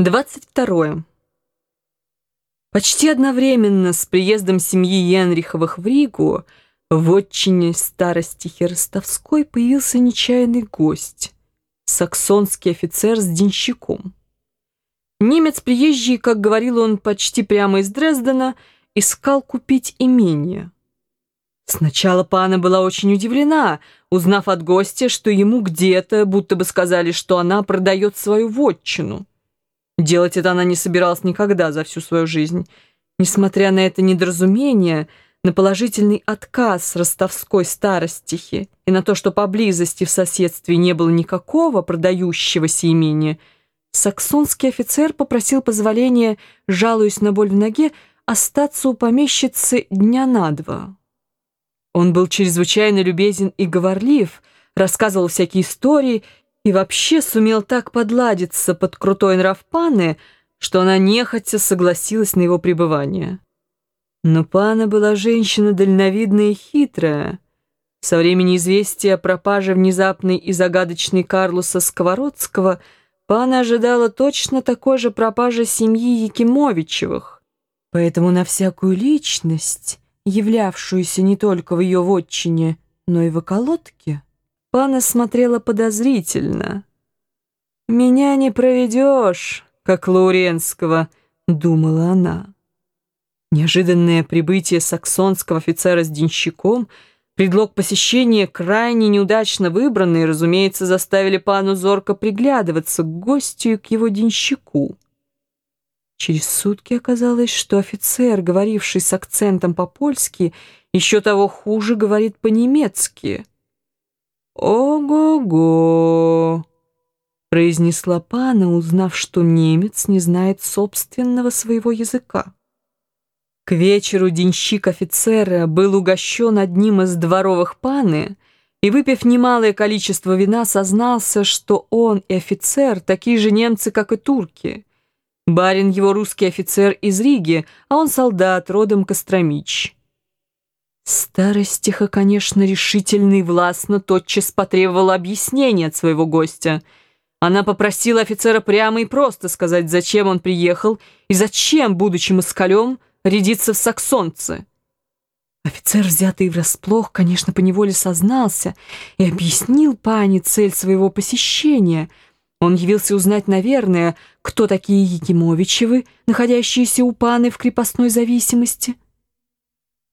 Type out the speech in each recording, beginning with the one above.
22. Почти одновременно с приездом семьи Янриховых в Ригу в отчине старостихи Ростовской появился нечаянный гость, саксонский офицер с денщиком. Немец приезжий, как говорил он почти прямо из Дрездена, искал купить имение. Сначала пана была очень удивлена, узнав от гостя, что ему где-то, будто бы сказали, что она продает свою вотчину. Делать это она не собиралась никогда за всю свою жизнь. Несмотря на это недоразумение, на положительный отказ ростовской старостихи и на то, что поблизости в соседстве не было никакого продающегося имения, саксонский офицер попросил позволения, жалуясь на боль в ноге, остаться у помещицы дня на два. Он был чрезвычайно любезен и говорлив, рассказывал всякие истории и вообще сумел так подладиться под крутой нрав Паны, что она нехотя согласилась на его пребывание. Но Пана была женщина дальновидная и хитрая. Со времени известия о пропаже внезапной и загадочной Карлуса Сковородского Пана ожидала точно такой же пропажи семьи Якимовичевых. Поэтому на всякую личность, являвшуюся не только в ее вотчине, но и в околотке, Пана смотрела подозрительно. «Меня не проведешь, как Лауренского», — думала она. Неожиданное прибытие саксонского офицера с денщиком, предлог посещения крайне неудачно выбранный, разумеется, заставили пану зорко приглядываться к гостю к его денщику. Через сутки оказалось, что офицер, говоривший с акцентом по-польски, еще того хуже говорит по-немецки — «Ого-го!» — произнесла пана, узнав, что немец не знает собственного своего языка. К вечеру денщик офицера был угощен одним из дворовых паны и, выпив немалое количество вина, сознался, что он и офицер такие же немцы, как и турки. Барин его русский офицер из Риги, а он солдат, родом Костромич. Старостиха, конечно, решительно и властно тотчас потребовала объяснения от своего гостя. Она попросила офицера прямо и просто сказать, зачем он приехал и зачем, будучи москалем, рядиться в саксонцы. Офицер, взятый врасплох, конечно, поневоле сознался и объяснил пане цель своего посещения. Он явился узнать, наверное, кто такие Якимовичевы, находящиеся у паны в крепостной зависимости.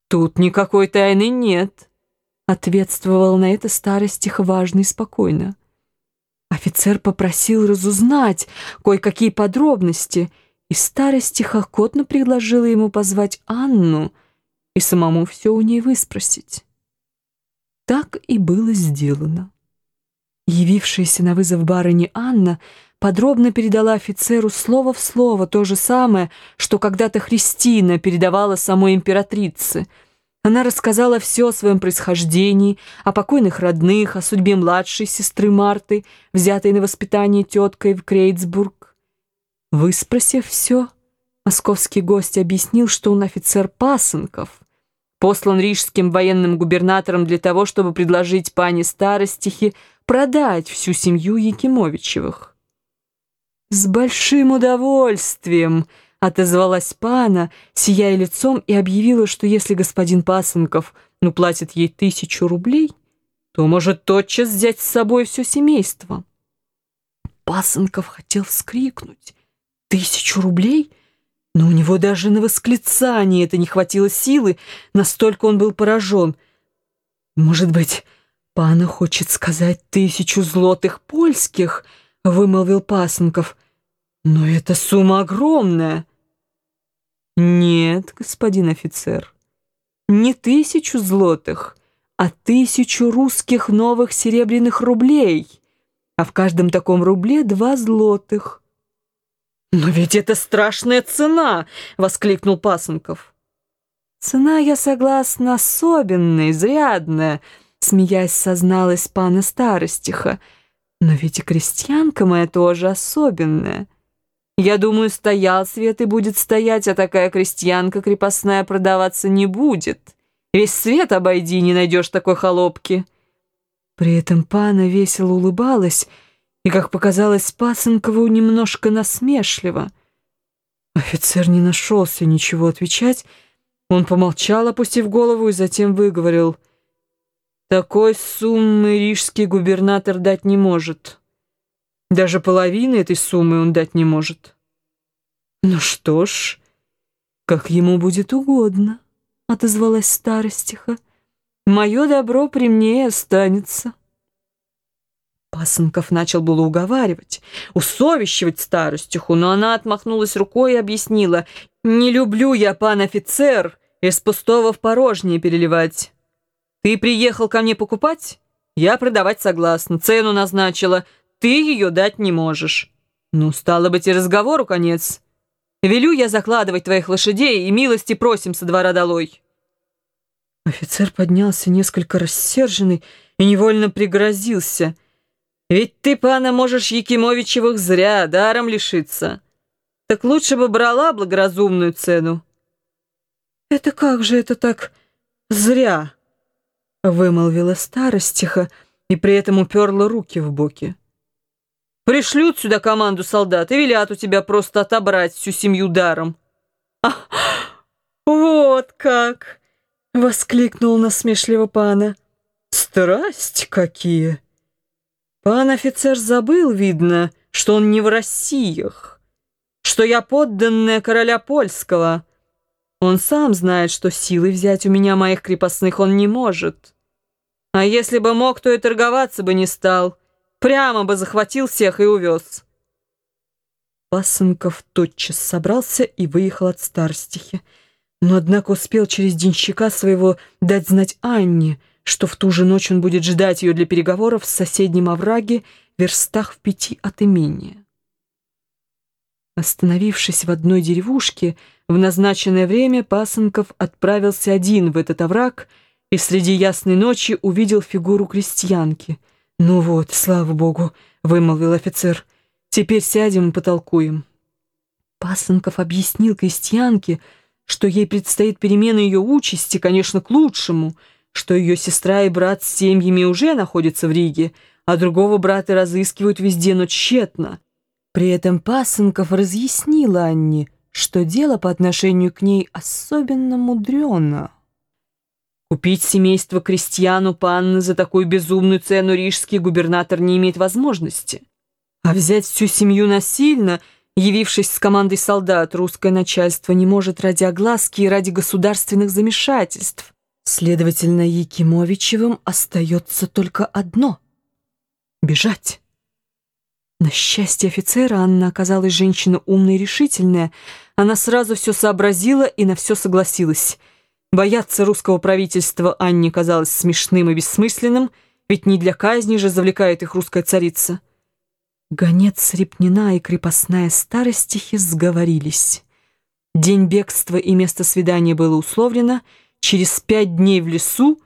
«Тут никакой тайны нет», — ответствовал на это старостих важно и спокойно. Офицер попросил разузнать кое-какие подробности, и старостих охотно предложила ему позвать Анну и самому все у ней выспросить. Так и было сделано. Явившаяся на вызов барыни Анна подробно передала офицеру слово в слово то же самое, что когда-то Христина передавала самой императрице. Она рассказала все о своем происхождении, о покойных родных, о судьбе младшей сестры Марты, взятой на воспитание теткой в Крейцбург. Выспросив все, московский гость объяснил, что он офицер Пасынков, послан рижским военным губернатором для того, чтобы предложить пане старостихе продать всю семью Якимовичевых. «С большим удовольствием!» — отозвалась пана, сияя лицом, и объявила, что если господин Пасынков ну, платит ей тысячу рублей, то может тотчас взять с собой все семейство. Пасынков хотел вскрикнуть. «Тысячу рублей?» Но у него даже на восклицание это не хватило силы, настолько он был поражен. «Может быть, пана хочет сказать тысячу злотых польских?» — вымолвил Пасынков. «Но эта сумма огромная!» «Нет, господин офицер, не тысячу злотых, а тысячу русских новых серебряных рублей, а в каждом таком рубле два злотых». «Но ведь это страшная цена!» — воскликнул Пасынков. «Цена, я согласна, особенная, изрядная», — смеясь созналась пана старостиха. «Но ведь и крестьянка моя тоже особенная». Я думаю, стоял свет и будет стоять, а такая крестьянка крепостная продаваться не будет. Весь свет обойди, не найдешь такой холопки». При этом пана весело улыбалась, и, как показалось Пасынкову, немножко насмешливо. Офицер не нашелся ничего отвечать. Он помолчал, опустив голову, и затем выговорил. «Такой суммы рижский губернатор дать не может. Даже половины этой суммы он дать не может». «Ну что ж, как ему будет угодно», — отозвалась старостиха. «Мое добро при мне останется». Пасынков начал было уговаривать, усовещивать старостиху, но она отмахнулась рукой и объяснила, «Не люблю я, пан офицер, из пустого в порожнее переливать. Ты приехал ко мне покупать? Я продавать согласна, цену назначила, ты ее дать не можешь. Ну, стало быть, и разговору конец. Велю я закладывать твоих лошадей, и милости просим со двора долой». Офицер поднялся несколько рассерженный и невольно пригрозился – ведь ты, пана, можешь Якимовичевых зря, даром лишиться. Так лучше бы брала благоразумную цену. Это как же это так зря? Вымолвила старостиха и при этом уперла руки в боки. Пришлют сюда команду солдат и велят у тебя просто отобрать всю семью даром. «Ах, вот как!» — воскликнул насмешливо пана. «Страсть какие!» Пан офицер забыл, видно, что он не в Россиях, что я подданная короля польского. Он сам знает, что силой взять у меня моих крепостных он не может. А если бы мог, то и торговаться бы не стал. Прямо бы захватил всех и увез. Пасынков тотчас собрался и выехал от старстихи, но, однако, успел через денщика своего дать знать Анне — что в ту же ночь он будет ждать ее для переговоров в соседнем овраге, верстах в пяти от имения. Остановившись в одной деревушке, в назначенное время Пасынков отправился один в этот овраг и среди ясной ночи увидел фигуру крестьянки. «Ну вот, слава богу», — вымолвил офицер, — «теперь сядем и потолкуем». Пасынков объяснил крестьянке, что ей предстоит перемена ее участи, конечно, к лучшему — что ее сестра и брат с семьями уже находятся в Риге, а другого брата разыскивают везде, но тщетно. При этом Пасынков разъяснила Анне, что дело по отношению к ней особенно мудрено. Купить семейство крестьяну панны за такую безумную цену рижский губернатор не имеет возможности. А взять всю семью насильно, явившись с командой солдат, русское начальство не может ради огласки и ради государственных замешательств. Следовательно, Якимовичевым остается только одно — бежать. На счастье офицера Анна оказалась женщина умная и решительная. Она сразу все сообразила и на все согласилась. Бояться русского правительства Анне казалось смешным и бессмысленным, ведь не для казни же завлекает их русская царица. Гонец Репнина и крепостная старостихи сговорились. День бегства и место свидания было условлено — через пять дней в лесу,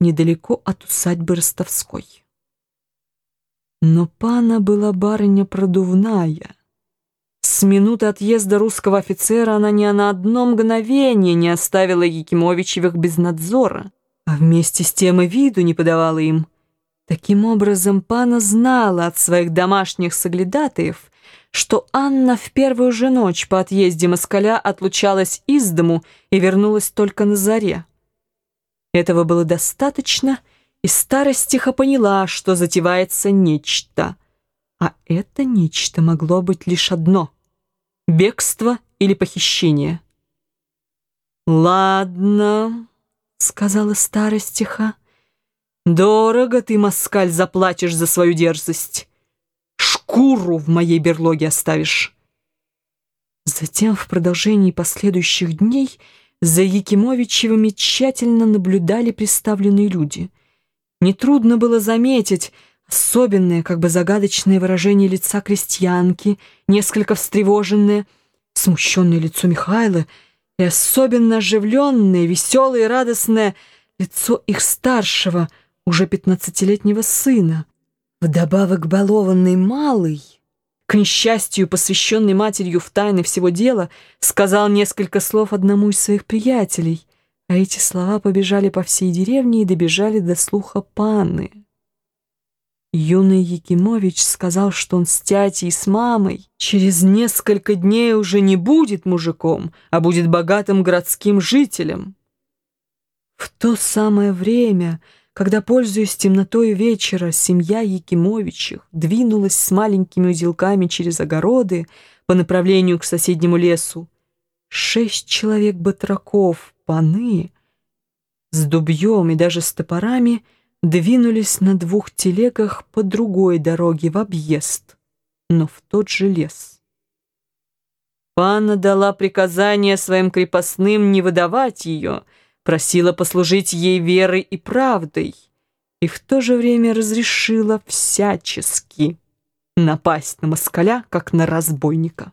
недалеко от усадьбы Ростовской. Но пана была барыня продувная. С минуты отъезда русского офицера она ни на одно мгновение не оставила Якимовичевых без надзора, а вместе с тем и виду не подавала им. Таким образом, пана знала от своих домашних соглядатаев, что Анна в первую же ночь по отъезде москаля отлучалась из дому и вернулась только на заре. Этого было достаточно, и старость тихо поняла, что затевается нечто. А это нечто могло быть лишь одно — бегство или похищение. «Ладно», — сказала старость тихо, — «дорого ты, москаль, заплатишь за свою дерзость» шкуру в моей берлоге оставишь. Затем в продолжении последующих дней за Якимовичевыми тщательно наблюдали представленные люди. Нетрудно было заметить особенное, как бы загадочное выражение лица крестьянки, несколько встревоженное, смущенное лицо Михайла и особенно оживленное, веселое и радостное лицо их старшего, уже пятнадцатилетнего сына. Вдобавок балованный малый, к несчастью, посвященный матерью в тайны всего дела, сказал несколько слов одному из своих приятелей, а эти слова побежали по всей деревне и добежали до слуха паны. Юный Якимович сказал, что он с тятей с мамой через несколько дней уже не будет мужиком, а будет богатым городским жителем. В то самое время, когда, пользуясь темнотой вечера, семья Якимовичах двинулась с маленькими узелками через огороды по направлению к соседнему лесу, шесть человек-батраков, паны, с дубьем и даже с топорами — двинулись на двух телегах по другой дороге в объезд, но в тот же лес. Панна дала приказание своим крепостным не выдавать ее, просила послужить ей верой и правдой, и в то же время разрешила всячески напасть на москаля, как на разбойника.